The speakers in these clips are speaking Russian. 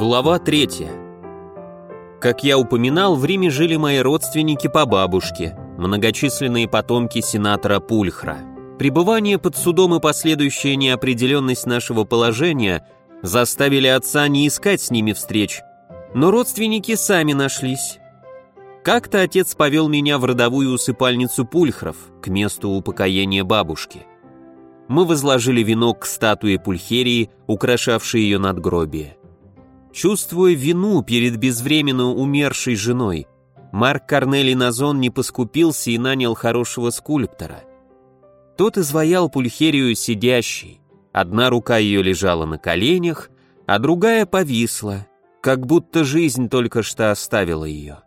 Глава 3. Как я упоминал, в Риме жили мои родственники по бабушке, многочисленные потомки сенатора Пульхра. Пребывание под судом и последующая неопределенность нашего положения заставили отца не искать с ними встреч, но родственники сами нашлись. Как-то отец повел меня в родовую усыпальницу Пульхров, к месту упокоения бабушки. Мы возложили венок к статуе Пульхерии, украшавшей ее надгробие. Чувствуя вину перед безвременно умершей женой, Марк Корнелий Назон не поскупился и нанял хорошего скульптора. Тот изваял пульхерию сидящей. Одна рука ее лежала на коленях, а другая повисла, как будто жизнь только что оставила ее.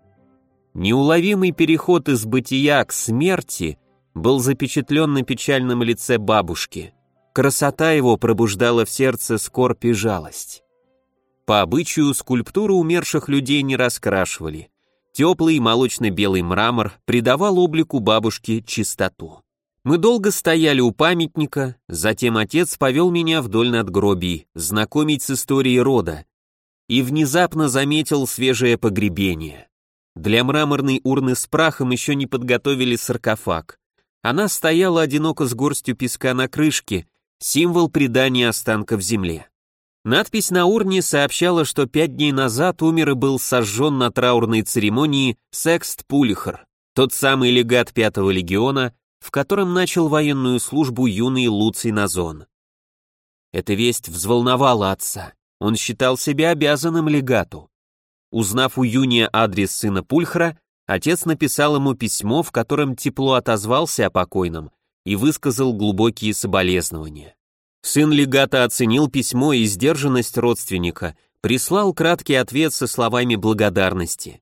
Неуловимый переход из бытия к смерти был запечатлен на печальном лице бабушки. Красота его пробуждала в сердце скорбь и жалость. По обычаю скульптуры умерших людей не раскрашивали. Теплый молочно-белый мрамор придавал облику бабушки чистоту. Мы долго стояли у памятника, затем отец повел меня вдоль надгробий, знакомить с историей рода, и внезапно заметил свежее погребение. Для мраморной урны с прахом еще не подготовили саркофаг. Она стояла одиноко с горстью песка на крышке, символ предания останков земле. Надпись на урне сообщала, что пять дней назад умер и был сожжен на траурной церемонии Секст Пулихер, тот самый легат Пятого легиона, в котором начал военную службу юный Луций Назон. Эта весть взволновала отца. Он считал себя обязанным легату. Узнав у Юния адрес сына Пульхра, отец написал ему письмо, в котором тепло отозвался о покойном и высказал глубокие соболезнования. Сын легата оценил письмо и сдержанность родственника, прислал краткий ответ со словами благодарности.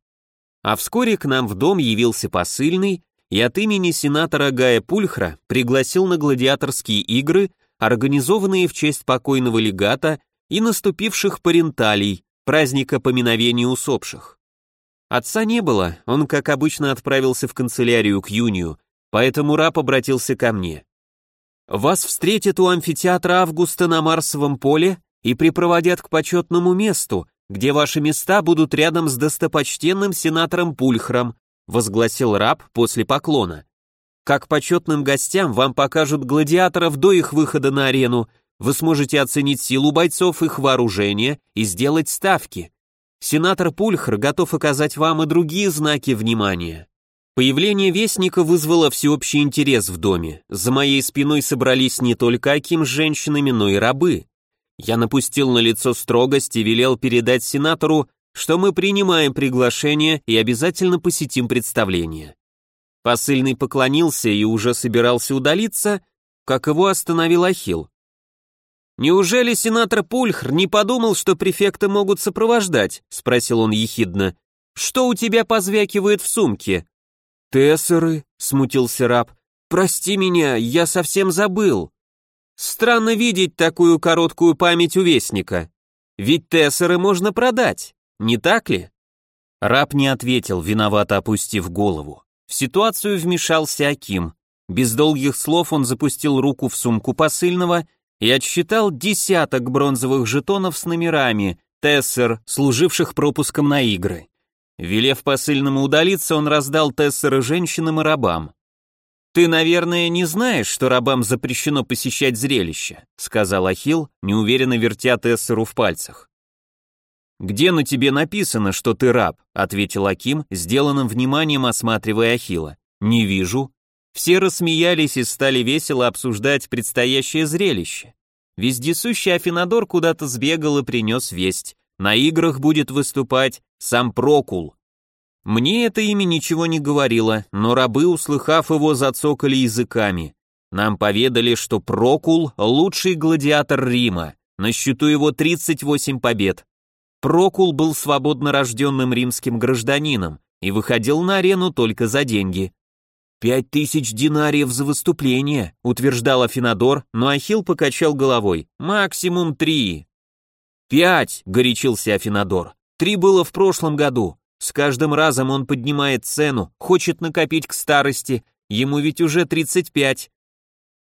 А вскоре к нам в дом явился посыльный и от имени сенатора Гая Пульхра пригласил на гладиаторские игры, организованные в честь покойного легата и наступивших паренталий, праздника поминовения усопших. Отца не было, он, как обычно, отправился в канцелярию к Юнию, поэтому раб обратился ко мне. Вас встретят у амфитеатра Августа на Марсовом поле и припроводят к почетному месту, где ваши места будут рядом с достопочтенным сенатором Пульхром, возгласил раб после поклона. Как почетным гостям вам покажут гладиаторов до их выхода на арену, вы сможете оценить силу бойцов, их вооружение и сделать ставки. Сенатор Пульхр готов оказать вам и другие знаки внимания. Появление вестника вызвало всеобщий интерес в доме. За моей спиной собрались не только Аким с женщинами, но и рабы. Я напустил на лицо строгость и велел передать сенатору, что мы принимаем приглашение и обязательно посетим представление. Посыльный поклонился и уже собирался удалиться, как его остановил Ахил. «Неужели сенатор Пульхр не подумал, что префекты могут сопровождать?» — спросил он ехидно. «Что у тебя позвякивает в сумке?» «Тессеры», — смутился раб, — «прости меня, я совсем забыл». Странно видеть такую короткую память у вестника. Ведь тессеры можно продать, не так ли? Раб не ответил, виновато опустив голову. В ситуацию вмешался Аким. Без долгих слов он запустил руку в сумку посыльного и отсчитал десяток бронзовых жетонов с номерами, тессер, служивших пропуском на игры. Велев посыльному удалиться, он раздал тессеры женщинам и рабам. «Ты, наверное, не знаешь, что рабам запрещено посещать зрелище», сказал Ахил, неуверенно вертя тессеру в пальцах. «Где на тебе написано, что ты раб?» ответил Аким, сделанным вниманием осматривая Ахила. «Не вижу». Все рассмеялись и стали весело обсуждать предстоящее зрелище. Вездесущий Афинадор куда-то сбегал и принес весть. На играх будет выступать сам Прокул. Мне это имя ничего не говорило, но рабы, услыхав его, зацокали языками. Нам поведали, что Прокул — лучший гладиатор Рима, на счету его 38 побед. Прокул был свободно рожденным римским гражданином и выходил на арену только за деньги. «Пять тысяч динариев за выступление», — утверждал Афинадор, но Ахилл покачал головой. «Максимум три». «Пять!» — горячился Афинадор. «Три было в прошлом году. С каждым разом он поднимает цену, хочет накопить к старости, ему ведь уже 35».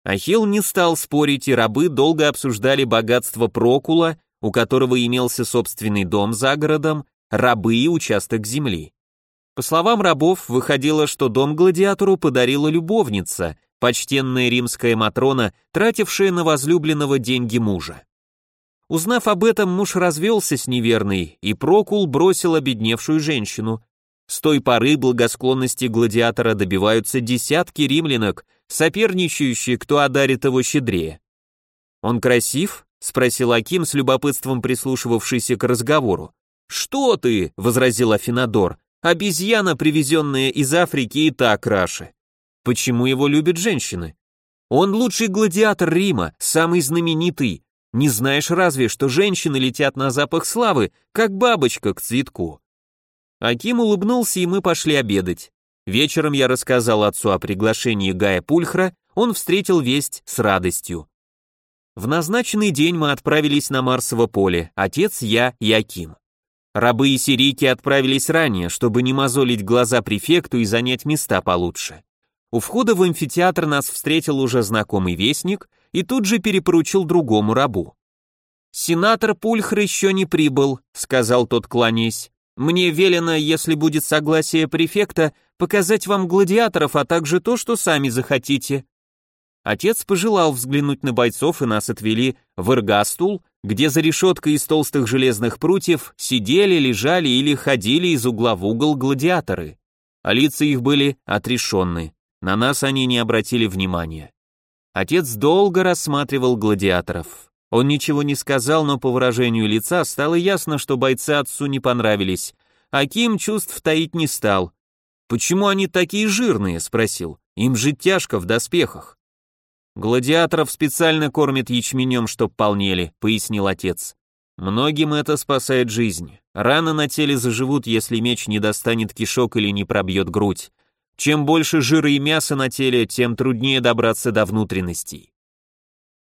Ахилл не стал спорить, и рабы долго обсуждали богатство Прокула, у которого имелся собственный дом за городом, рабы и участок земли. По словам рабов, выходило, что дом гладиатору подарила любовница, почтенная римская Матрона, тратившая на возлюбленного деньги мужа. Узнав об этом, муж развелся с неверной, и Прокул бросил обедневшую женщину. С той поры благосклонности гладиатора добиваются десятки римлянок, соперничающие, кто одарит его щедрее. «Он красив?» — спросил Аким с любопытством прислушивавшийся к разговору. «Что ты?» — возразил Афинадор. «Обезьяна, привезенная из Африки, и так краше. Почему его любят женщины? Он лучший гладиатор Рима, самый знаменитый. Не знаешь разве, что женщины летят на запах славы, как бабочка к цветку. Аким улыбнулся, и мы пошли обедать. Вечером я рассказал отцу о приглашении Гая Пульхра, он встретил весть с радостью. В назначенный день мы отправились на Марсово поле, отец, я и Аким. Рабы и сирийки отправились ранее, чтобы не мозолить глаза префекту и занять места получше. У входа в амфитеатр нас встретил уже знакомый вестник и тут же перепоручил другому рабу. «Сенатор Пульхр еще не прибыл», — сказал тот, кланяясь. «Мне велено, если будет согласие префекта, показать вам гладиаторов, а также то, что сами захотите». Отец пожелал взглянуть на бойцов, и нас отвели в эргастул, где за решеткой из толстых железных прутьев сидели, лежали или ходили из угла в угол гладиаторы. А лица их были отрешенные. На нас они не обратили внимания. Отец долго рассматривал гладиаторов. Он ничего не сказал, но по выражению лица стало ясно, что бойцы отцу не понравились. А Ким чувств таить не стал. «Почему они такие жирные?» — спросил. «Им же тяжко в доспехах». «Гладиаторов специально кормят ячменем, чтоб полнели», — пояснил отец. «Многим это спасает жизнь. Раны на теле заживут, если меч не достанет кишок или не пробьет грудь. Чем больше жира и мяса на теле, тем труднее добраться до внутренностей.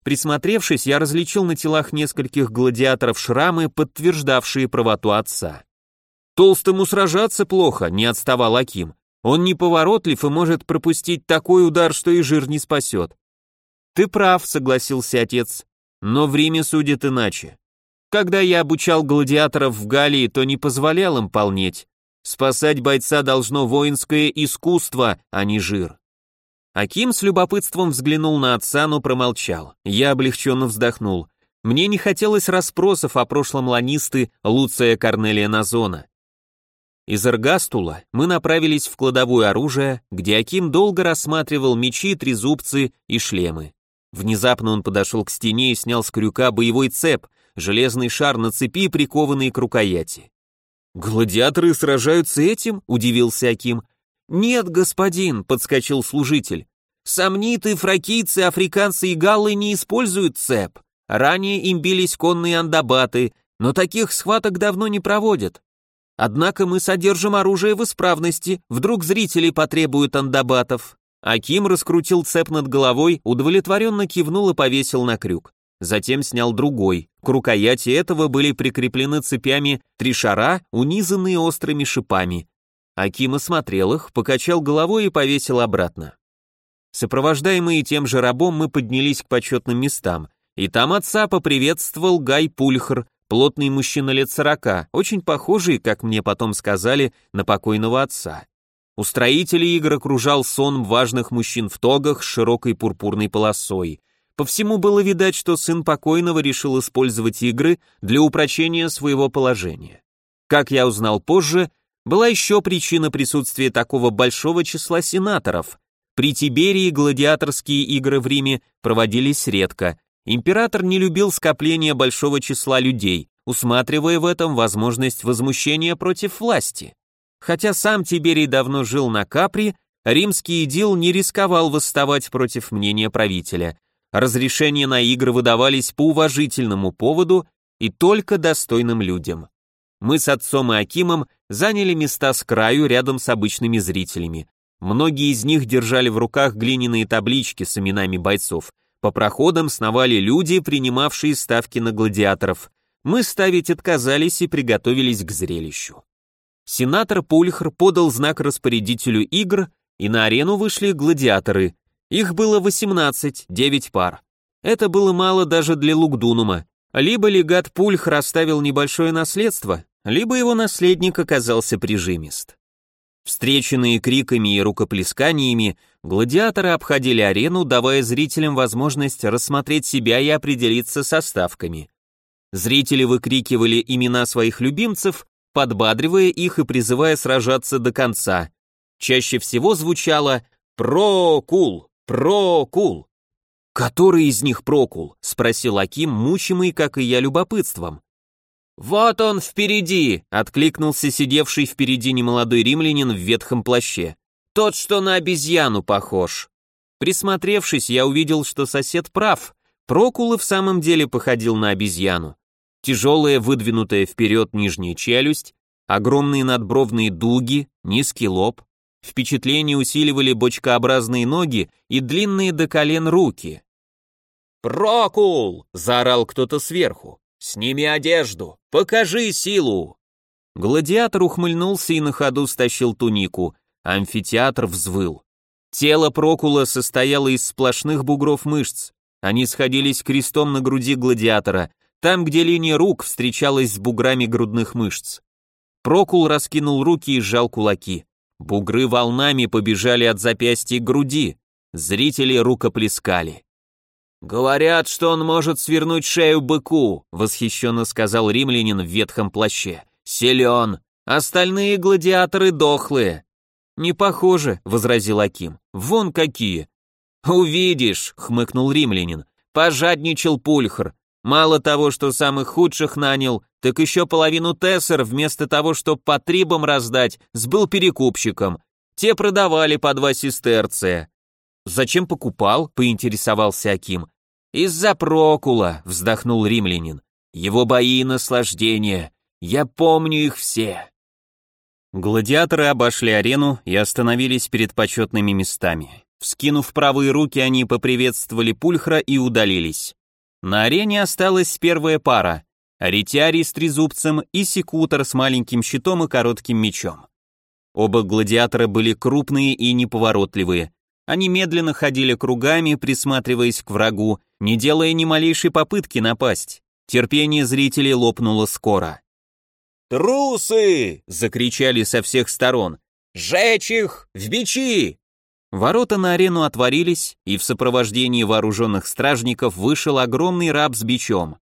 Присмотревшись, я различил на телах нескольких гладиаторов шрамы, подтверждавшие правоту отца. «Толстому сражаться плохо», — не отставал Аким. «Он неповоротлив и может пропустить такой удар, что и жир не спасет». «Ты прав», — согласился отец. «Но в Риме судят иначе. Когда я обучал гладиаторов в Галлии, то не позволял им полнеть, Спасать бойца должно воинское искусство, а не жир. Аким с любопытством взглянул на отца, но промолчал. Я облегченно вздохнул. Мне не хотелось расспросов о прошлом ланисты Луция Корнелия Назона. Из Эргастула мы направились в кладовую оружия, где Аким долго рассматривал мечи, трезубцы и шлемы. Внезапно он подошел к стене и снял с крюка боевой цеп, железный шар на цепи, прикованный к рукояти. «Гладиаторы сражаются этим?» — удивился Аким. «Нет, господин», — подскочил служитель. «Сомниты, фракийцы, африканцы и галлы не используют цеп. Ранее им бились конные андабаты, но таких схваток давно не проводят. Однако мы содержим оружие в исправности, вдруг зрители потребуют андабатов». Аким раскрутил цеп над головой, удовлетворенно кивнул и повесил на крюк затем снял другой. К рукояти этого были прикреплены цепями три шара, унизанные острыми шипами. Аким осмотрел их, покачал головой и повесил обратно. Сопровождаемые тем же рабом мы поднялись к почетным местам, и там отца поприветствовал Гай Пульхр, плотный мужчина лет сорока, очень похожий, как мне потом сказали, на покойного отца. У строителей игр окружал сон важных мужчин в тогах с широкой пурпурной полосой – по всему было видать, что сын покойного решил использовать игры для упрочения своего положения. Как я узнал позже, была еще причина присутствия такого большого числа сенаторов. При Тиберии гладиаторские игры в Риме проводились редко. Император не любил скопления большого числа людей, усматривая в этом возможность возмущения против власти. Хотя сам Тиберий давно жил на Капри, римский идил не рисковал восставать против мнения правителя – Разрешения на игры выдавались по уважительному поводу и только достойным людям. Мы с отцом и Акимом заняли места с краю рядом с обычными зрителями. Многие из них держали в руках глиняные таблички с именами бойцов. По проходам сновали люди, принимавшие ставки на гладиаторов. Мы ставить отказались и приготовились к зрелищу. Сенатор Пульхр подал знак распорядителю игр, и на арену вышли гладиаторы, их было 18, 9 пар. Это было мало даже для Лугдунума. Либо легат Пульх расставил небольшое наследство, либо его наследник оказался прижимист. Встреченные криками и рукоплесканиями, гладиаторы обходили арену, давая зрителям возможность рассмотреть себя и определиться со ставками. Зрители выкрикивали имена своих любимцев, подбадривая их и призывая сражаться до конца. Чаще всего звучало «Прокул! Прокул!» «Который из них Прокул?» — спросил Аким, мучимый, как и я, любопытством. «Вот он впереди!» — откликнулся сидевший впереди немолодой римлянин в ветхом плаще. «Тот, что на обезьяну похож». Присмотревшись, я увидел, что сосед прав. Прокул и в самом деле походил на обезьяну. Тяжелая, выдвинутая вперед нижняя челюсть, огромные надбровные дуги, низкий лоб. Впечатление усиливали бочкообразные ноги и длинные до колен руки. «Прокул!» — заорал кто-то сверху. «Сними одежду! Покажи силу!» Гладиатор ухмыльнулся и на ходу стащил тунику. Амфитеатр взвыл. Тело Прокула состояло из сплошных бугров мышц. Они сходились крестом на груди гладиатора, там, где линия рук встречалась с буграми грудных мышц. Прокул раскинул руки и сжал кулаки. Бугры волнами побежали от запястья к груди. Зрители рукоплескали. «Говорят, что он может свернуть шею быку», — восхищенно сказал римлянин в ветхом плаще. «Силен. Остальные гладиаторы дохлые». «Не похоже», — возразил Аким. «Вон какие». «Увидишь», — хмыкнул римлянин. «Пожадничал пульхр. Мало того, что самых худших нанял, так еще половину тессер вместо того, чтобы по трибам раздать, сбыл перекупщиком. Те продавали по два сестерция. «Зачем покупал?» — поинтересовался Аким. «Из-за Прокула», — вздохнул римлянин. «Его бои и наслаждения. Я помню их все». Гладиаторы обошли арену и остановились перед почетными местами. Вскинув правые руки, они поприветствовали Пульхра и удалились. На арене осталась первая пара — Ретиарий с трезубцем и Секутор с маленьким щитом и коротким мечом. Оба гладиатора были крупные и неповоротливые, они медленно ходили кругами, присматриваясь к врагу, не делая ни малейшей попытки напасть. Терпение зрителей лопнуло скоро. «Трусы!» — закричали со всех сторон. «Жечь их! В бичи!» Ворота на арену отворились, и в сопровождении вооруженных стражников вышел огромный раб с бичом.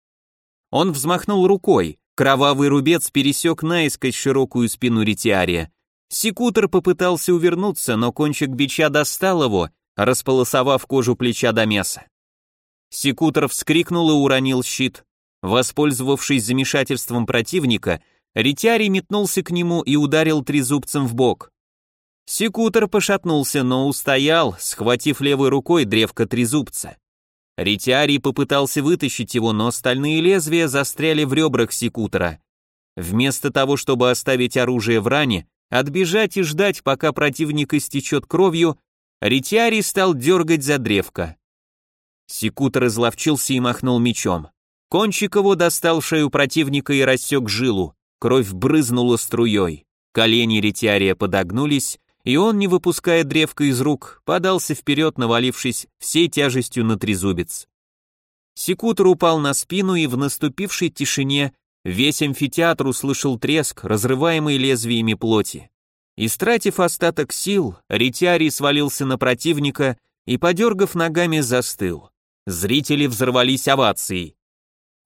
Он взмахнул рукой, кровавый рубец пересек наискось широкую спину ретиария, Секутор попытался увернуться, но кончик бича достал его, располосовав кожу плеча до мяса. Секутор вскрикнул и уронил щит. Воспользовавшись замешательством противника, Ритяри метнулся к нему и ударил трезубцем в бок. Секутор пошатнулся, но устоял, схватив левой рукой древко трезубца. Ритиарий попытался вытащить его, но стальные лезвия застряли в ребрах секутора. Вместо того, чтобы оставить оружие в ране, Отбежать и ждать, пока противник истечет кровью, Ритиарий стал дергать за древко. Секутор изловчился и махнул мечом. Кончик его достал шею противника и рассек жилу. Кровь брызнула струей. Колени Ритиария подогнулись, и он, не выпуская древко из рук, подался вперед, навалившись всей тяжестью на трезубец. Секутор упал на спину, и в наступившей тишине Весь амфитеатр услышал треск, разрываемый лезвиями плоти. Истратив остаток сил, Ритиарий свалился на противника и, подергав ногами, застыл. Зрители взорвались овацией.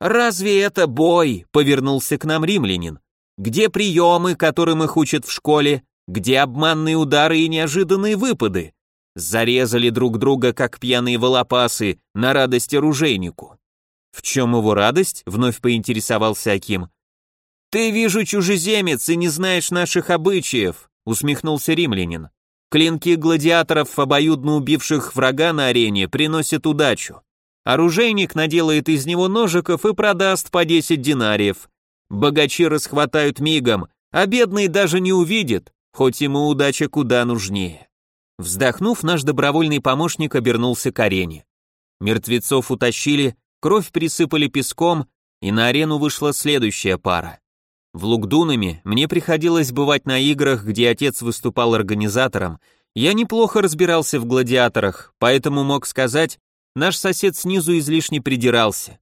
«Разве это бой?» — повернулся к нам римлянин. «Где приемы, которым их учат в школе? Где обманные удары и неожиданные выпады? Зарезали друг друга, как пьяные волопасы, на радость оружейнику. «В чем его радость?» — вновь поинтересовался Аким. «Ты, вижу, чужеземец и не знаешь наших обычаев», — усмехнулся римлянин. «Клинки гладиаторов, обоюдно убивших врага на арене, приносят удачу. Оружейник наделает из него ножиков и продаст по 10 динариев. Богачи расхватают мигом, а бедный даже не увидит, хоть ему удача куда нужнее». Вздохнув, наш добровольный помощник обернулся к арене. Мертвецов утащили, Кровь присыпали песком, и на арену вышла следующая пара. В Лугдунами мне приходилось бывать на играх, где отец выступал организатором. Я неплохо разбирался в гладиаторах, поэтому мог сказать, наш сосед снизу излишне придирался.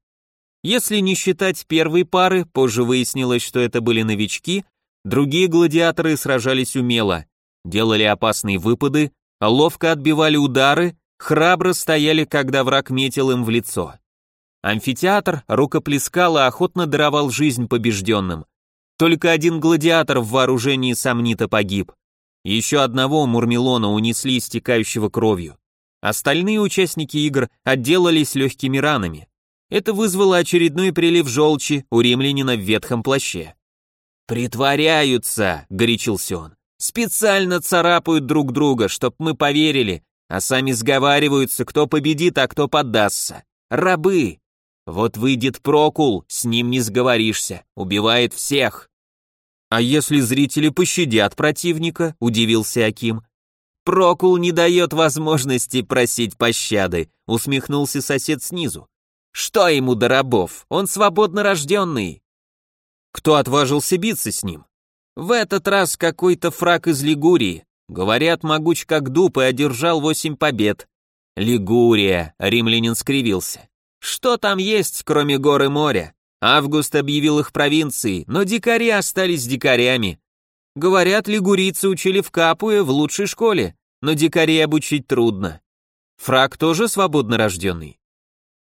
Если не считать первой пары, позже выяснилось, что это были новички, другие гладиаторы сражались умело, делали опасные выпады, ловко отбивали удары, храбро стояли, когда враг метил им в лицо. Амфитеатр рукоплескал и охотно даровал жизнь побежденным. Только один гладиатор в вооружении сомнита погиб. Еще одного Мурмелона унесли истекающего кровью. Остальные участники игр отделались легкими ранами. Это вызвало очередной прилив желчи у римлянина в ветхом плаще. «Притворяются», — горячился он. «Специально царапают друг друга, чтоб мы поверили, а сами сговариваются, кто победит, а кто поддастся. Рабы! Вот выйдет Прокул, с ним не сговоришься, убивает всех». «А если зрители пощадят противника?» — удивился Аким. «Прокул не дает возможности просить пощады», — усмехнулся сосед снизу. Что ему до рабов? Он свободно рожденный. Кто отважился биться с ним? В этот раз какой-то фрак из Лигурии. Говорят, могуч как дуб и одержал восемь побед. Лигурия, римлянин скривился. Что там есть, кроме горы моря? Август объявил их провинцией, но дикари остались дикарями. Говорят, лигурийцы учили в Капуе в лучшей школе, но дикарей обучить трудно. Фрак тоже свободно рожденный.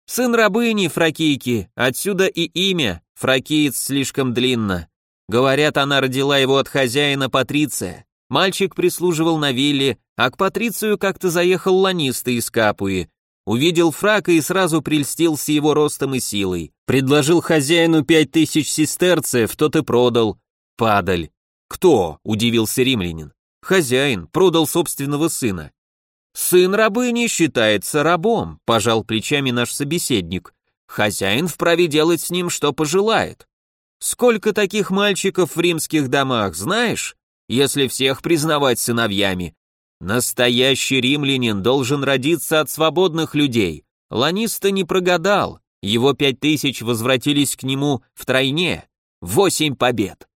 Сын рабыни, фракийки, отсюда и имя, фракиец слишком длинно. Говорят, она родила его от хозяина Патриция. Мальчик прислуживал на вилле, а к Патрицию как-то заехал ланиста из Капуи. Увидел фрака и сразу прельстился его ростом и силой. Предложил хозяину пять тысяч сестерцев, тот и продал. Падаль. Кто? Удивился римлянин. Хозяин, продал собственного сына. «Сын рабыни считается рабом», — пожал плечами наш собеседник. «Хозяин вправе делать с ним, что пожелает. Сколько таких мальчиков в римских домах, знаешь? Если всех признавать сыновьями. Настоящий римлянин должен родиться от свободных людей. Ланиста не прогадал, его пять тысяч возвратились к нему втройне. Восемь побед.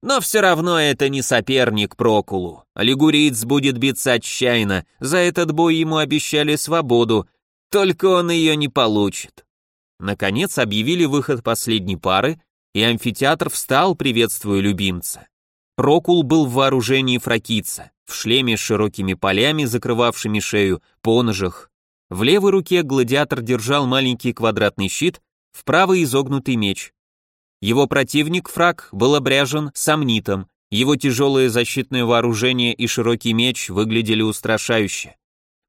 Но все равно это не соперник Прокулу. Лигуриец будет биться отчаянно, за этот бой ему обещали свободу, только он ее не получит. Наконец объявили выход последней пары, и амфитеатр встал, приветствуя любимца. Прокул был в вооружении фракийца, в шлеме с широкими полями, закрывавшими шею, по ножах. В левой руке гладиатор держал маленький квадратный щит, в правой изогнутый меч. Его противник, фраг, был обряжен сомнитом, его тяжелое защитное вооружение и широкий меч выглядели устрашающе.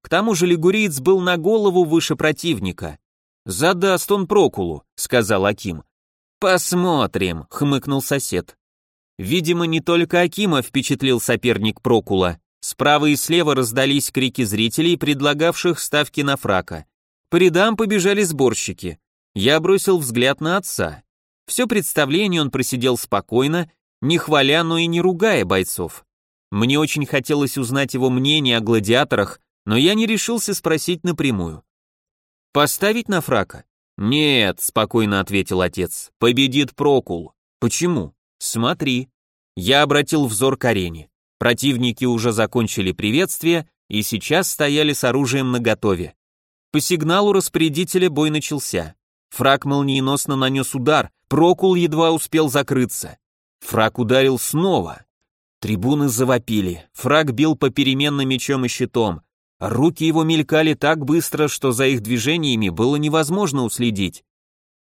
К тому же лигуриец был на голову выше противника. «Задаст он Прокулу», — сказал Аким. «Посмотрим», — хмыкнул сосед. Видимо, не только Акима впечатлил соперник Прокула. Справа и слева раздались крики зрителей, предлагавших ставки на фрака. По рядам побежали сборщики. Я бросил взгляд на отца. Все представление он просидел спокойно, не хваля, но и не ругая бойцов. Мне очень хотелось узнать его мнение о гладиаторах, но я не решился спросить напрямую. «Поставить на фрака?» «Нет», — спокойно ответил отец, — «победит Прокул». «Почему?» «Смотри». Я обратил взор к арене. Противники уже закончили приветствие и сейчас стояли с оружием наготове. По сигналу распорядителя бой начался. Фраг молниеносно нанес удар, Прокул едва успел закрыться. Фраг ударил снова. Трибуны завопили, фраг бил попеременно мечом и щитом. Руки его мелькали так быстро, что за их движениями было невозможно уследить.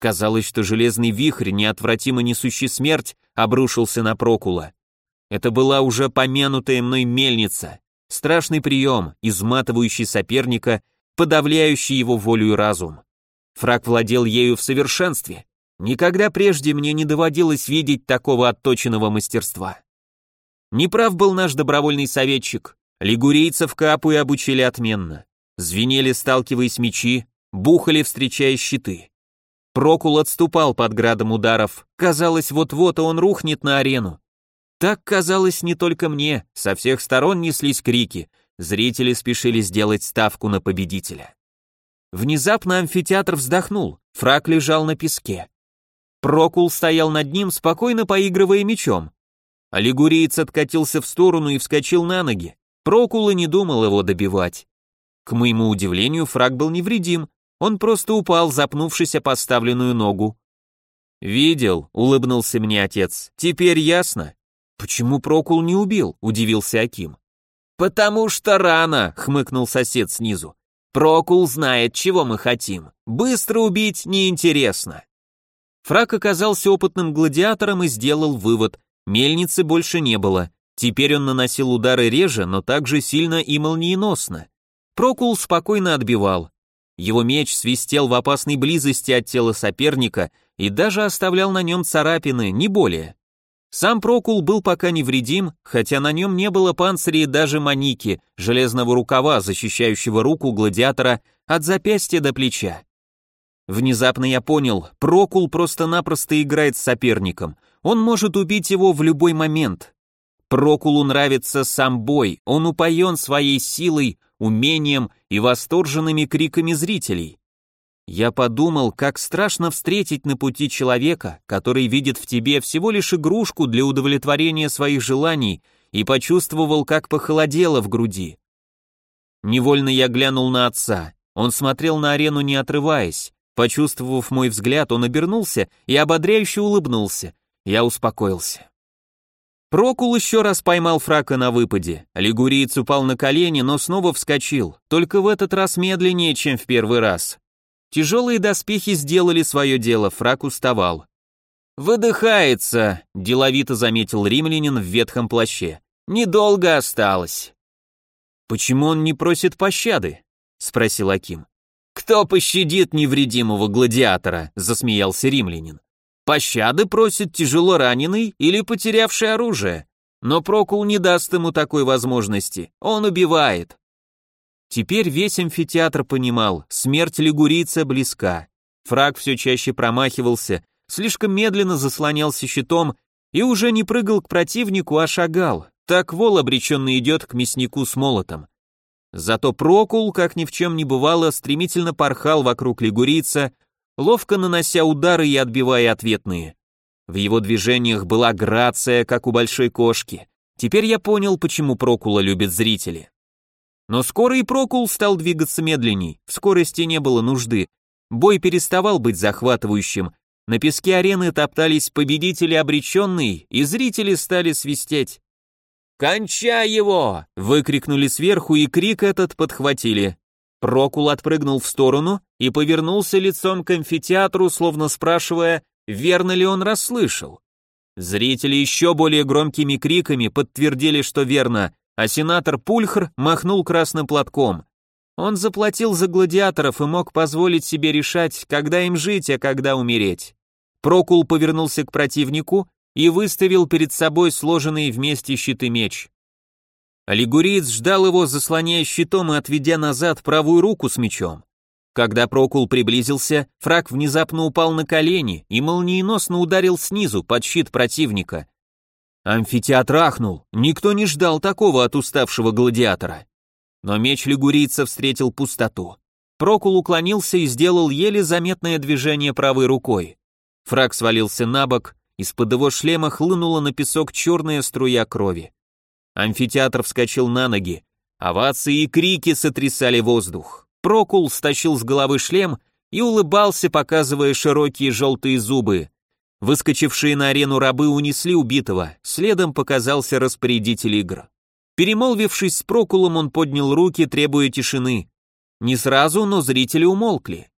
Казалось, что железный вихрь, неотвратимо несущий смерть, обрушился на Прокула. Это была уже помянутая мной мельница. Страшный прием, изматывающий соперника, подавляющий его волю и разум. Фраг владел ею в совершенстве. Никогда прежде мне не доводилось видеть такого отточенного мастерства. Неправ был наш добровольный советчик. Лигурийцев и обучили отменно. Звенели, сталкиваясь мечи, бухали, встречая щиты. Прокул отступал под градом ударов. Казалось, вот-вот он рухнет на арену. Так казалось не только мне, со всех сторон неслись крики. Зрители спешили сделать ставку на победителя. Внезапно амфитеатр вздохнул, фраг лежал на песке. Прокул стоял над ним, спокойно поигрывая мечом. Аллигуриец откатился в сторону и вскочил на ноги. Прокул и не думал его добивать. К моему удивлению, фраг был невредим, он просто упал, запнувшись о поставленную ногу. «Видел», — улыбнулся мне отец. «Теперь ясно». «Почему Прокул не убил?» — удивился Аким. «Потому что рано», — хмыкнул сосед снизу. «Прокул знает, чего мы хотим. Быстро убить неинтересно». Фрак оказался опытным гладиатором и сделал вывод. Мельницы больше не было. Теперь он наносил удары реже, но также сильно и молниеносно. Прокул спокойно отбивал. Его меч свистел в опасной близости от тела соперника и даже оставлял на нем царапины, не более. Сам Прокул был пока невредим, хотя на нем не было панциря и даже маники, железного рукава, защищающего руку гладиатора от запястья до плеча. Внезапно я понял, Прокул просто-напросто играет с соперником. Он может убить его в любой момент. Прокулу нравится сам бой, он упоен своей силой, умением и восторженными криками зрителей. Я подумал, как страшно встретить на пути человека, который видит в тебе всего лишь игрушку для удовлетворения своих желаний, и почувствовал, как похолодело в груди. Невольно я глянул на отца. Он смотрел на арену, не отрываясь. Почувствовав мой взгляд, он обернулся и ободряюще улыбнулся. Я успокоился. Прокул еще раз поймал фрака на выпаде. Лигуриец упал на колени, но снова вскочил, только в этот раз медленнее, чем в первый раз. Тяжелые доспехи сделали свое дело, фрак уставал. «Выдыхается», — деловито заметил римлянин в ветхом плаще. «Недолго осталось». «Почему он не просит пощады?» — спросил Аким. «Кто пощадит невредимого гладиатора?» — засмеялся римлянин. Пощады просит тяжело раненый или потерявший оружие. Но Прокул не даст ему такой возможности. Он убивает. Теперь весь амфитеатр понимал, смерть лигурийца близка. Фраг все чаще промахивался, слишком медленно заслонялся щитом и уже не прыгал к противнику, а шагал. Так вол обреченно идет к мяснику с молотом. Зато Прокул, как ни в чем не бывало, стремительно порхал вокруг лигурийца, ловко нанося удары и отбивая ответные. В его движениях была грация, как у большой кошки. Теперь я понял, почему Прокула любят зрители. Но скоро и Прокул стал двигаться медленней, в скорости не было нужды. Бой переставал быть захватывающим, на песке арены топтались победители обреченные, и зрители стали свистеть. «Кончай его!» — выкрикнули сверху, и крик этот подхватили. Прокул отпрыгнул в сторону и повернулся лицом к амфитеатру, словно спрашивая, верно ли он расслышал. Зрители еще более громкими криками подтвердили, что верно, а сенатор Пульхр махнул красным платком. Он заплатил за гладиаторов и мог позволить себе решать, когда им жить, а когда умереть. Прокул повернулся к противнику и выставил перед собой сложенный вместе щит и меч. Алигуриец ждал его, заслоняя щитом и отведя назад правую руку с мечом. Когда Прокул приблизился, фраг внезапно упал на колени и молниеносно ударил снизу под щит противника. Амфитеатр ахнул, никто не ждал такого от уставшего гладиатора. Но меч лигурийца встретил пустоту. Прокул уклонился и сделал еле заметное движение правой рукой. Фраг свалился на бок, из-под его шлема хлынула на песок черная струя крови. Амфитеатр вскочил на ноги. Овации и крики сотрясали воздух. Прокул стащил с головы шлем и улыбался, показывая широкие желтые зубы. Выскочившие на арену рабы унесли убитого, следом показался распорядитель игр. Перемолвившись с Прокулом, он поднял руки, требуя тишины. Не сразу, но зрители умолкли.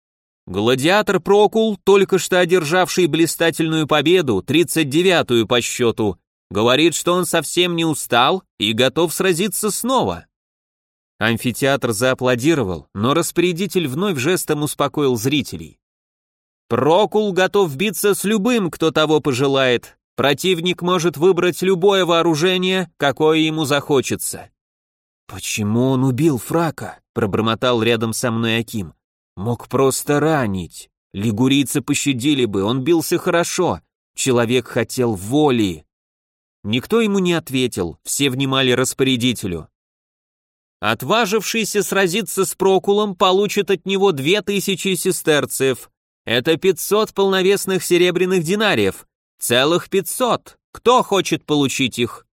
Гладиатор Прокул, только что одержавший блистательную победу, 39-ю по счету, Говорит, что он совсем не устал и готов сразиться снова. Амфитеатр зааплодировал, но распорядитель вновь жестом успокоил зрителей. Прокул готов биться с любым, кто того пожелает. Противник может выбрать любое вооружение, какое ему захочется. Почему он убил Фрака? пробормотал рядом со мной Аким. Мог просто ранить. Лигурийцы пощадили бы, он бился хорошо. Человек хотел воли. Никто ему не ответил, все внимали распорядителю. Отважившийся сразиться с Прокулом получит от него две тысячи сестерцев. Это пятьсот полновесных серебряных динариев. Целых пятьсот. Кто хочет получить их?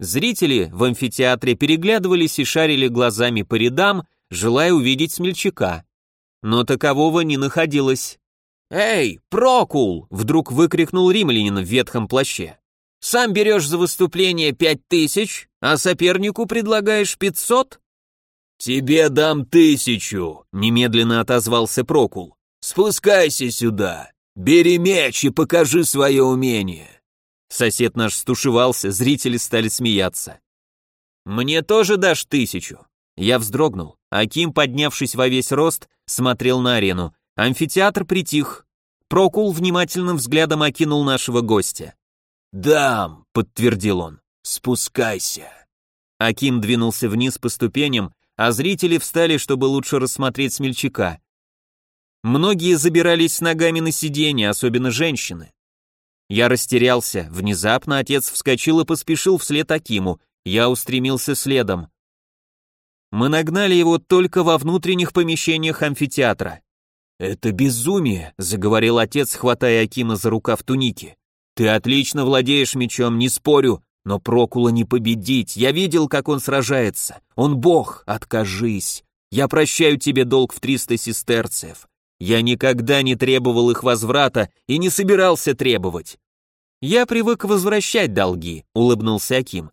Зрители в амфитеатре переглядывались и шарили глазами по рядам, желая увидеть смельчака. Но такового не находилось. «Эй, Прокул!» — вдруг выкрикнул римлянин в ветхом плаще. «Сам берешь за выступление пять тысяч, а сопернику предлагаешь пятьсот?» «Тебе дам тысячу», — немедленно отозвался Прокул. «Спускайся сюда, бери меч и покажи свое умение». Сосед наш стушевался, зрители стали смеяться. «Мне тоже дашь тысячу?» Я вздрогнул. Аким, поднявшись во весь рост, смотрел на арену. Амфитеатр притих. Прокул внимательным взглядом окинул нашего гостя. «Дам», — подтвердил он, — «спускайся». Аким двинулся вниз по ступеням, а зрители встали, чтобы лучше рассмотреть смельчака. Многие забирались с ногами на сиденье, особенно женщины. Я растерялся, внезапно отец вскочил и поспешил вслед Акиму, я устремился следом. Мы нагнали его только во внутренних помещениях амфитеатра. «Это безумие», — заговорил отец, хватая Акима за рукав туники. «Ты отлично владеешь мечом, не спорю, но Прокула не победить. Я видел, как он сражается. Он бог, откажись. Я прощаю тебе долг в триста сестерцев. Я никогда не требовал их возврата и не собирался требовать. Я привык возвращать долги, улыбнулся Аким.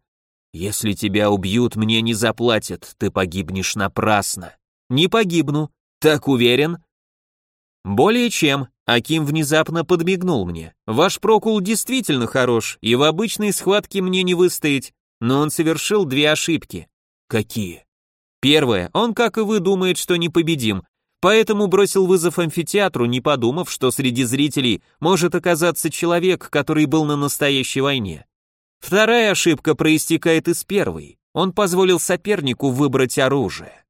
Если тебя убьют, мне не заплатят, ты погибнешь напрасно. Не погибну. Так уверен? Более чем. Аким внезапно подмигнул мне. Ваш прокул действительно хорош, и в обычной схватке мне не выстоять, но он совершил две ошибки. Какие? Первое, он, как и вы, думает, что непобедим, поэтому бросил вызов амфитеатру, не подумав, что среди зрителей может оказаться человек, который был на настоящей войне. Вторая ошибка проистекает из первой. Он позволил сопернику выбрать оружие.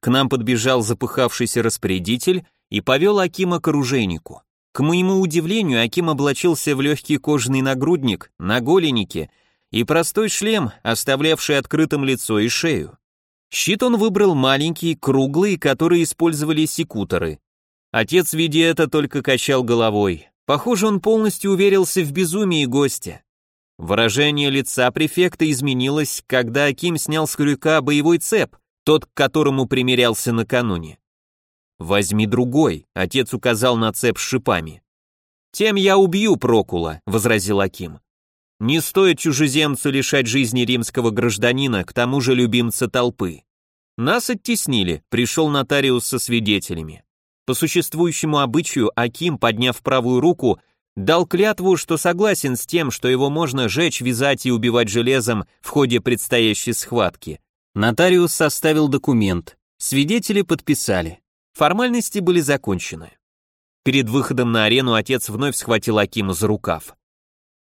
К нам подбежал запыхавшийся распорядитель и повел Акима к оружейнику. К моему удивлению, Аким облачился в легкий кожаный нагрудник, на голеннике и простой шлем, оставлявший открытым лицо и шею. Щит он выбрал маленький, круглый, который использовали секуторы. Отец, видя это, только качал головой. Похоже, он полностью уверился в безумии гостя. Выражение лица префекта изменилось, когда Аким снял с крюка боевой цеп, тот, к которому примерялся накануне. «Возьми другой», — отец указал на цеп с шипами. «Тем я убью Прокула», — возразил Аким. «Не стоит чужеземцу лишать жизни римского гражданина, к тому же любимца толпы». Нас оттеснили, пришел нотариус со свидетелями. По существующему обычаю Аким, подняв правую руку, дал клятву, что согласен с тем, что его можно жечь, вязать и убивать железом в ходе предстоящей схватки. Нотариус составил документ, свидетели подписали. Формальности были закончены. Перед выходом на арену отец вновь схватил Акима за рукав.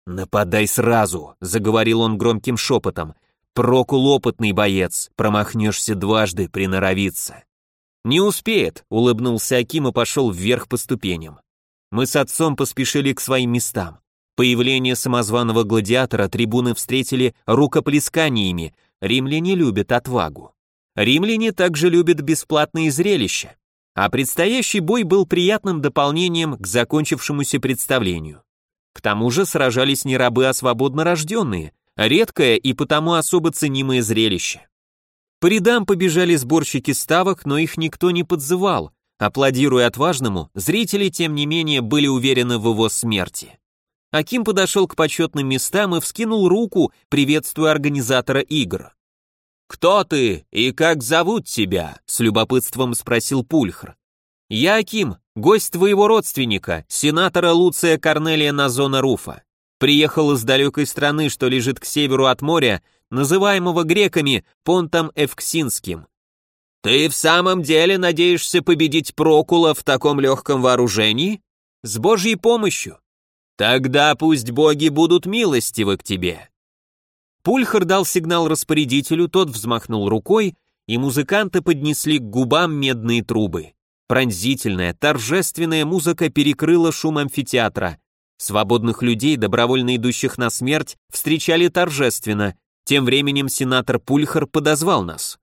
«Нападай сразу», — заговорил он громким шепотом. «Прокул опытный боец, промахнешься дважды, приноровиться». «Не успеет», — улыбнулся Аким и пошел вверх по ступеням. Мы с отцом поспешили к своим местам. Появление самозваного гладиатора трибуны встретили рукоплесканиями, римляне любят отвагу. Римляне также любят бесплатные зрелища а предстоящий бой был приятным дополнением к закончившемуся представлению. К тому же сражались не рабы, а свободно рожденные, редкое и потому особо ценимое зрелище. По рядам побежали сборщики ставок, но их никто не подзывал. Аплодируя отважному, зрители, тем не менее, были уверены в его смерти. Аким подошел к почетным местам и вскинул руку, приветствуя организатора игр. «Кто ты и как зовут тебя?» — с любопытством спросил Пульхр. «Я Аким, гость твоего родственника, сенатора Луция Корнелия Назона Руфа. Приехал из далекой страны, что лежит к северу от моря, называемого греками Понтом Эвксинским. Ты в самом деле надеешься победить Прокула в таком легком вооружении? С Божьей помощью? Тогда пусть боги будут милостивы к тебе. Пульхар дал сигнал распорядителю, тот взмахнул рукой, и музыканты поднесли к губам медные трубы. Пронзительная, торжественная музыка перекрыла шум амфитеатра. Свободных людей, добровольно идущих на смерть, встречали торжественно. Тем временем сенатор Пульхар подозвал нас.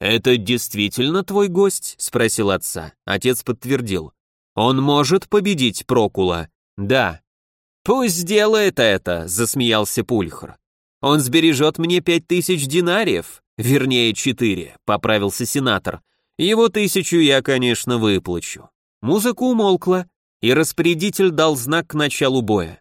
«Это действительно твой гость?» — спросил отца. Отец подтвердил. «Он может победить Прокула?» «Да». «Пусть сделает это», — засмеялся Пульхар. Он сбережет мне пять тысяч динариев, вернее четыре, поправился сенатор. Его тысячу я, конечно, выплачу. Музыка умолкла. и распорядитель дал знак к началу боя.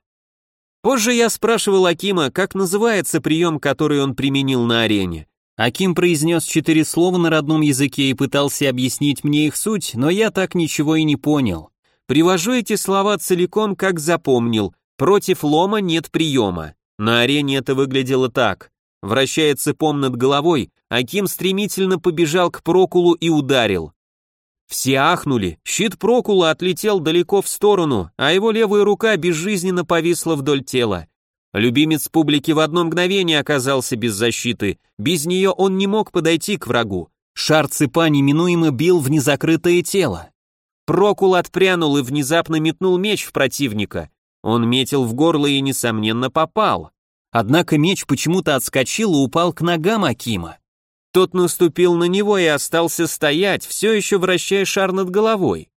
Позже я спрашивал Акима, как называется прием, который он применил на арене. Аким произнес четыре слова на родном языке и пытался объяснить мне их суть, но я так ничего и не понял. Привожу эти слова целиком, как запомнил. Против лома нет приема. На арене это выглядело так. Вращая цепом над головой, Аким стремительно побежал к Прокулу и ударил. Все ахнули, щит Прокула отлетел далеко в сторону, а его левая рука безжизненно повисла вдоль тела. Любимец публики в одно мгновение оказался без защиты, без нее он не мог подойти к врагу. Шар цепа неминуемо бил в незакрытое тело. Прокул отпрянул и внезапно метнул меч в противника. Он метил в горло и, несомненно, попал. Однако меч почему-то отскочил и упал к ногам Акима. Тот наступил на него и остался стоять, все еще вращая шар над головой.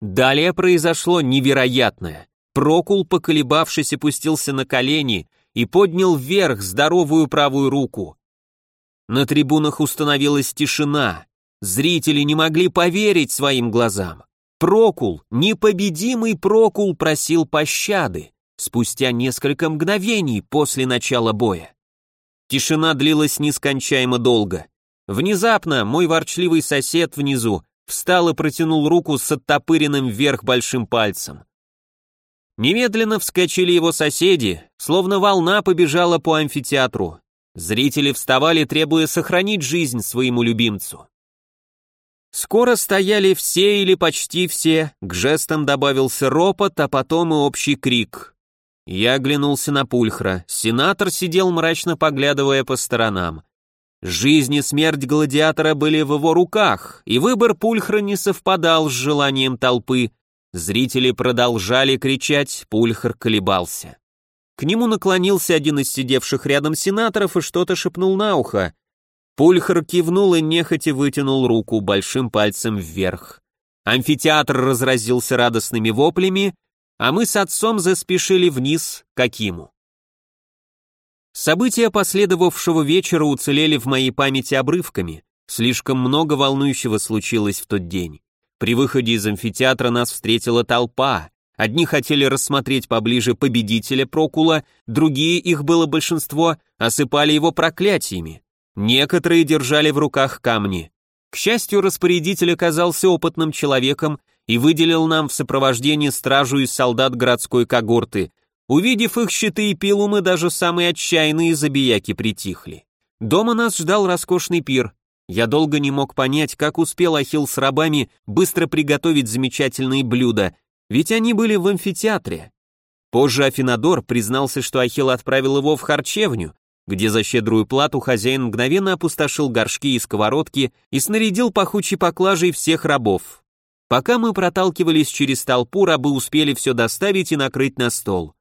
Далее произошло невероятное. Прокул, поколебавшись, опустился на колени и поднял вверх здоровую правую руку. На трибунах установилась тишина. Зрители не могли поверить своим глазам. Прокул, непобедимый Прокул просил пощады спустя несколько мгновений после начала боя. Тишина длилась нескончаемо долго. Внезапно мой ворчливый сосед внизу встал и протянул руку с оттопыренным вверх большим пальцем. Немедленно вскочили его соседи, словно волна побежала по амфитеатру. Зрители вставали, требуя сохранить жизнь своему любимцу. Скоро стояли все или почти все, к жестам добавился ропот, а потом и общий крик. Я оглянулся на Пульхра. Сенатор сидел мрачно поглядывая по сторонам. Жизнь и смерть гладиатора были в его руках, и выбор Пульхра не совпадал с желанием толпы. Зрители продолжали кричать, Пульхр колебался. К нему наклонился один из сидевших рядом сенаторов и что-то шепнул на ухо. Пульхр кивнул и нехотя вытянул руку большим пальцем вверх. Амфитеатр разразился радостными воплями, а мы с отцом заспешили вниз к Акиму. События последовавшего вечера уцелели в моей памяти обрывками, слишком много волнующего случилось в тот день. При выходе из амфитеатра нас встретила толпа, одни хотели рассмотреть поближе победителя Прокула, другие, их было большинство, осыпали его проклятиями. Некоторые держали в руках камни. К счастью, распорядитель оказался опытным человеком и выделил нам в сопровождении стражу из солдат городской когорты. Увидев их щиты и пилумы, даже самые отчаянные забияки притихли. Дома нас ждал роскошный пир. Я долго не мог понять, как успел Ахилл с рабами быстро приготовить замечательные блюда, ведь они были в амфитеатре. Позже Афинадор признался, что Ахилл отправил его в харчевню, где за щедрую плату хозяин мгновенно опустошил горшки и сковородки и снарядил пахучей поклажей всех рабов. Пока мы проталкивались через толпу, рабы успели все доставить и накрыть на стол.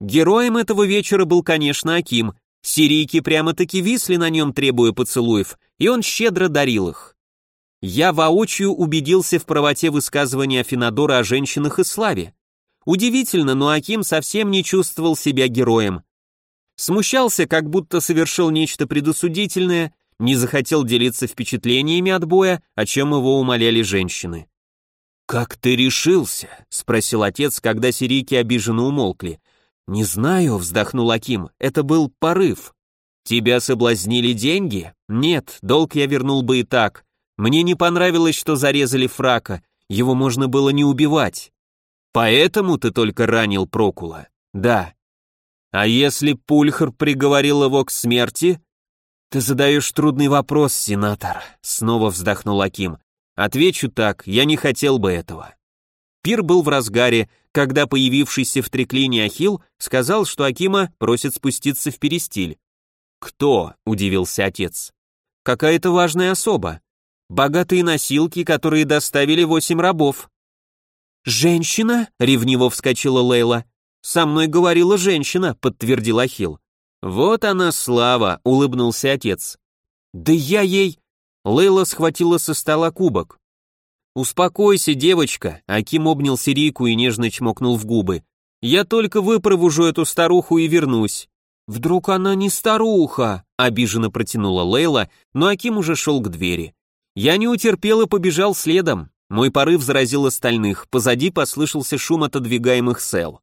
Героем этого вечера был, конечно, Аким. Сирийки прямо-таки висли на нем, требуя поцелуев, и он щедро дарил их. Я воочию убедился в правоте высказывания Афинадора о женщинах и славе. Удивительно, но Аким совсем не чувствовал себя героем. Смущался, как будто совершил нечто предосудительное, не захотел делиться впечатлениями от боя, о чем его умоляли женщины. «Как ты решился?» — спросил отец, когда сирийки обиженно умолкли. «Не знаю», — вздохнул Аким, — «это был порыв». «Тебя соблазнили деньги?» «Нет, долг я вернул бы и так. Мне не понравилось, что зарезали фрака, его можно было не убивать». «Поэтому ты только ранил Прокула?» «Да». «А если Пульхар приговорил его к смерти?» «Ты задаешь трудный вопрос, сенатор», — снова вздохнул Аким. Отвечу так, я не хотел бы этого. Пир был в разгаре, когда появившийся в треклине Ахил сказал, что Акима просит спуститься в перестиль. «Кто?» — удивился отец. «Какая-то важная особа. Богатые носилки, которые доставили восемь рабов». «Женщина?» — ревниво вскочила Лейла. «Со мной говорила женщина», — подтвердил Ахил. «Вот она слава», — улыбнулся отец. «Да я ей...» Лейла схватила со стола кубок. «Успокойся, девочка», — Аким обнял Сирийку и нежно чмокнул в губы. «Я только выпровожу эту старуху и вернусь». «Вдруг она не старуха?» — обиженно протянула Лейла, но Аким уже шел к двери. Я не утерпел и побежал следом. Мой порыв заразил остальных, позади послышался шум отодвигаемых сел.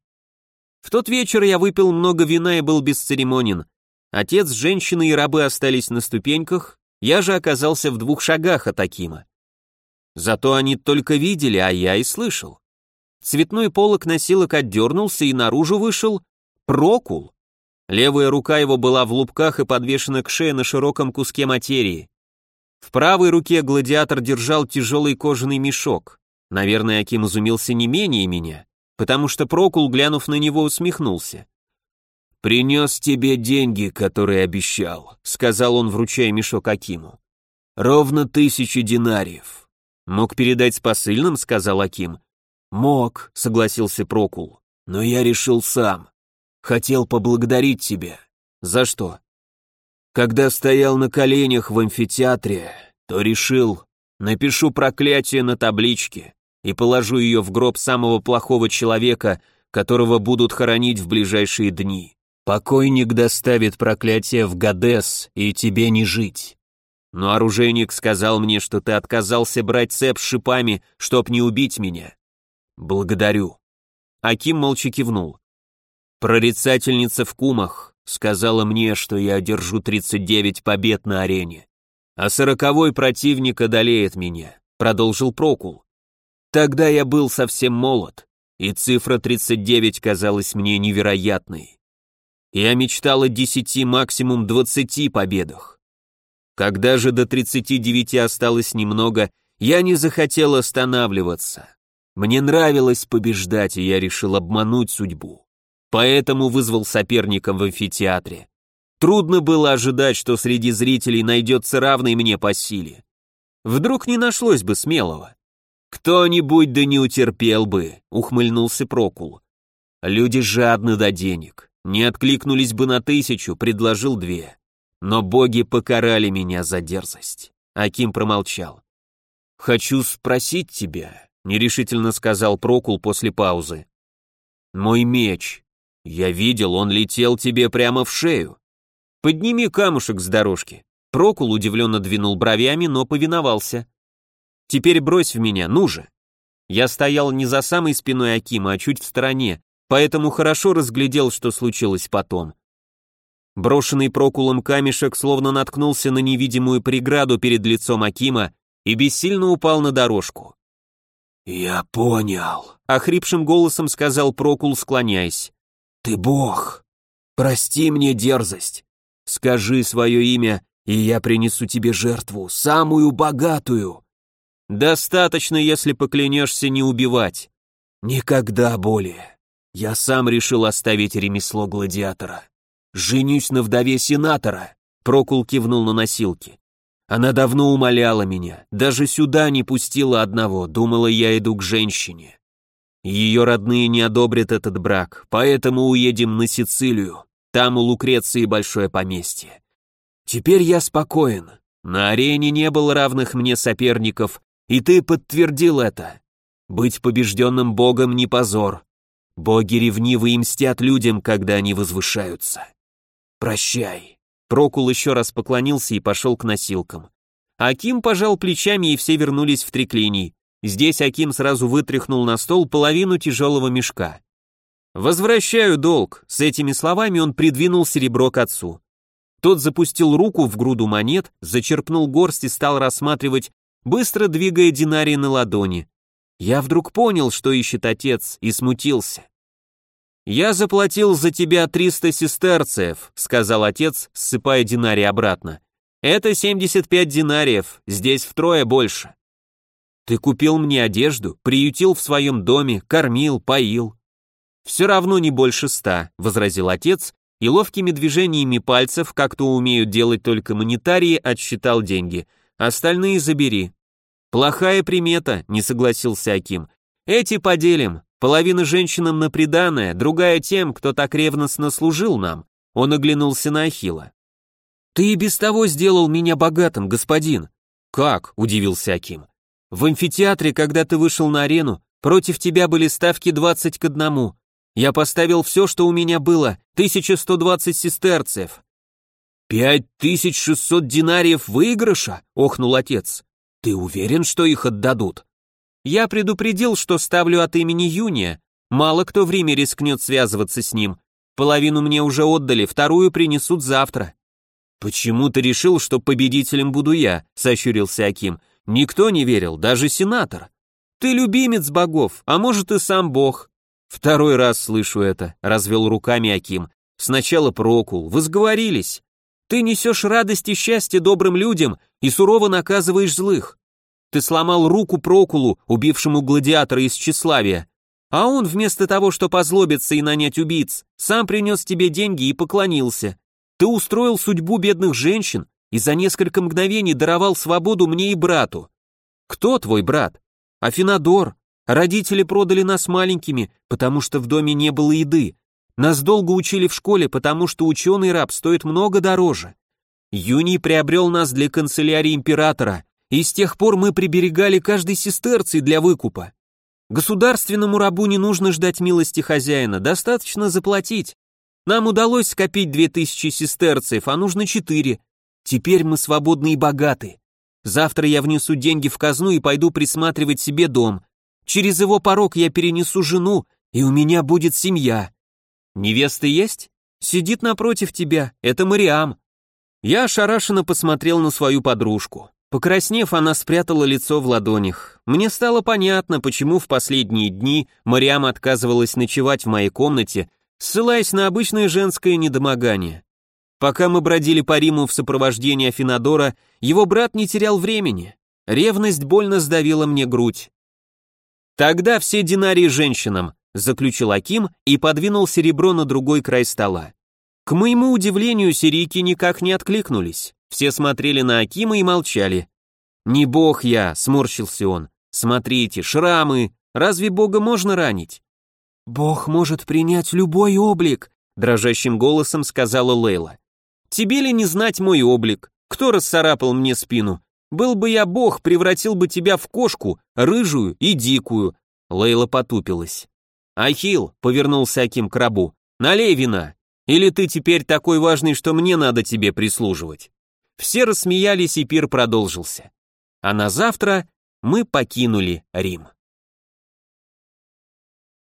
В тот вечер я выпил много вина и был бесцеремонен. Отец, женщины и рабы остались на ступеньках, я же оказался в двух шагах от Акима. Зато они только видели, а я и слышал. Цветной полок носилок отдернулся, и наружу вышел Прокул. Левая рука его была в лупках и подвешена к шее на широком куске материи. В правой руке гладиатор держал тяжелый кожаный мешок. Наверное, Аким изумился не менее меня, потому что Прокул, глянув на него, усмехнулся. «Принес тебе деньги, которые обещал», — сказал он, вручая мешок Акиму. «Ровно тысячи динариев». «Мог передать с посыльным?» — сказал Аким. «Мог», — согласился Прокул. «Но я решил сам. Хотел поблагодарить тебя». «За что?» Когда стоял на коленях в амфитеатре, то решил, напишу проклятие на табличке и положу ее в гроб самого плохого человека, которого будут хоронить в ближайшие дни. Покойник доставит проклятие в Гадес, и тебе не жить. Но оружейник сказал мне, что ты отказался брать цеп с шипами, чтоб не убить меня. Благодарю. Аким молча кивнул. Прорицательница в кумах, Сказала мне, что я одержу 39 побед на арене. А сороковой противник одолеет меня, продолжил Прокул. Тогда я был совсем молод, и цифра 39 казалась мне невероятной. Я мечтал о 10, максимум 20 победах. Когда же до 39 осталось немного, я не захотел останавливаться. Мне нравилось побеждать, и я решил обмануть судьбу поэтому вызвал соперника в амфитеатре. Трудно было ожидать, что среди зрителей найдется равный мне по силе. Вдруг не нашлось бы смелого. Кто-нибудь да не утерпел бы, ухмыльнулся Прокул. Люди жадны до денег, не откликнулись бы на тысячу, предложил две. Но боги покарали меня за дерзость. Аким промолчал. «Хочу спросить тебя», — нерешительно сказал Прокул после паузы. «Мой меч, «Я видел, он летел тебе прямо в шею. Подними камушек с дорожки». Прокул удивленно двинул бровями, но повиновался. «Теперь брось в меня, ну же». Я стоял не за самой спиной Акима, а чуть в стороне, поэтому хорошо разглядел, что случилось потом. Брошенный Прокулом камешек словно наткнулся на невидимую преграду перед лицом Акима и бессильно упал на дорожку. «Я понял», — охрипшим голосом сказал Прокул, склоняясь. «Ты бог! Прости мне дерзость! Скажи свое имя, и я принесу тебе жертву, самую богатую!» «Достаточно, если поклянешься не убивать!» «Никогда более! Я сам решил оставить ремесло гладиатора. Женюсь на вдове сенатора!» Прокул кивнул на носилки. Она давно умоляла меня, даже сюда не пустила одного, думала, я иду к женщине. Ее родные не одобрят этот брак, поэтому уедем на Сицилию. Там у Лукреции большое поместье. Теперь я спокоен. На арене не было равных мне соперников, и ты подтвердил это. Быть побежденным богом не позор. Боги ревнивы и мстят людям, когда они возвышаются. Прощай. Прокул еще раз поклонился и пошел к носилкам. Аким пожал плечами, и все вернулись в триклиний. Здесь Аким сразу вытряхнул на стол половину тяжелого мешка. «Возвращаю долг», с этими словами он придвинул серебро к отцу. Тот запустил руку в груду монет, зачерпнул горсть и стал рассматривать, быстро двигая динарий на ладони. Я вдруг понял, что ищет отец, и смутился. «Я заплатил за тебя триста сестерцев», — сказал отец, ссыпая динарий обратно. «Это семьдесят пять динариев, здесь втрое больше». Ты купил мне одежду, приютил в своем доме, кормил, поил. Все равно не больше ста, возразил отец и ловкими движениями пальцев, как то умеют делать только монетарии, отсчитал деньги. Остальные забери. Плохая примета, не согласился Аким. Эти поделим. Половина женщинам на приданое, другая тем, кто так ревностно служил нам. Он оглянулся на Ахила. Ты и без того сделал меня богатым, господин. Как? удивился Аким. В амфитеатре, когда ты вышел на арену, против тебя были ставки 20 к одному. Я поставил все, что у меня было, 1120 сестерцев. «Пять тысяч шестьсот динариев выигрыша?» — охнул отец. «Ты уверен, что их отдадут?» Я предупредил, что ставлю от имени Юния. Мало кто в Риме рискнет связываться с ним. Половину мне уже отдали, вторую принесут завтра». «Почему ты решил, что победителем буду я?» — сощурился Аким. «Никто не верил, даже сенатор». «Ты любимец богов, а может и сам бог». «Второй раз слышу это», — развел руками Аким. «Сначала Прокул, вы сговорились. Ты несешь радость и счастье добрым людям и сурово наказываешь злых. Ты сломал руку Прокулу, убившему гладиатора из тщеславия, а он вместо того, чтобы позлобиться и нанять убийц, сам принес тебе деньги и поклонился. Ты устроил судьбу бедных женщин и за несколько мгновений даровал свободу мне и брату. Кто твой брат? Афинадор. Родители продали нас маленькими, потому что в доме не было еды. Нас долго учили в школе, потому что ученый раб стоит много дороже. Юний приобрел нас для канцелярии императора, и с тех пор мы приберегали каждый сестерций для выкупа. Государственному рабу не нужно ждать милости хозяина, достаточно заплатить. Нам удалось скопить две тысячи сестерцев, а нужно четыре. Теперь мы свободны и богаты. Завтра я внесу деньги в казну и пойду присматривать себе дом. Через его порог я перенесу жену, и у меня будет семья. Невеста есть? Сидит напротив тебя, это Мариам. Я ошарашенно посмотрел на свою подружку. Покраснев, она спрятала лицо в ладонях. Мне стало понятно, почему в последние дни Мариам отказывалась ночевать в моей комнате, ссылаясь на обычное женское недомогание. Пока мы бродили по Риму в сопровождении Афинадора, его брат не терял времени. Ревность больно сдавила мне грудь. Тогда все динарии женщинам, заключил Аким и подвинул серебро на другой край стола. К моему удивлению, сирийки никак не откликнулись. Все смотрели на Акима и молчали. «Не бог я», — сморщился он. «Смотрите, шрамы. Разве бога можно ранить?» «Бог может принять любой облик», — дрожащим голосом сказала Лейла. «Тебе ли не знать мой облик? Кто расцарапал мне спину? Был бы я бог, превратил бы тебя в кошку, рыжую и дикую». Лейла потупилась. «Ахилл», — повернулся Аким к рабу, — «налей вина. Или ты теперь такой важный, что мне надо тебе прислуживать?» Все рассмеялись, и пир продолжился. А на завтра мы покинули Рим.